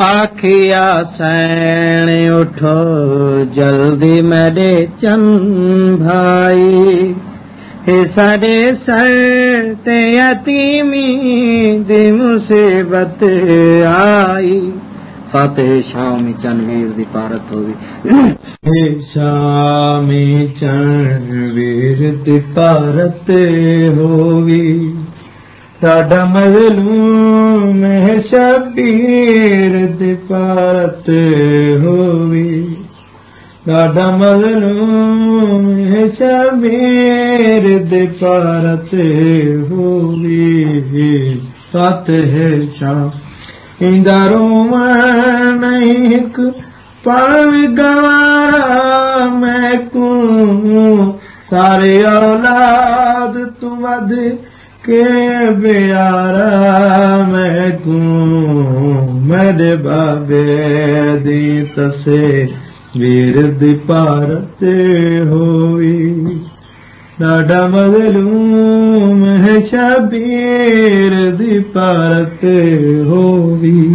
آخیا سین اٹھو جلدی میرے چن بھائی سارے سر یتیمی دی مصیبت آئی فاتح شام چنویر دی پارت ہوگی شام چنویر دی پارت ہوگی ساڈا مظلوم شبیر دی پارت ہوگی ساڈا مظلوم شبیر دی پارت ہوگی سات ہے شام اندروں نہیں، ایک پڑ گوارا میں کو سارے اولاد تم ود کے بیارا کو میرے بابے دی تسے ویر دی ہوئی۔ ڈاڈا مظلوم ہے شبیر دی پارتے ہوئی۔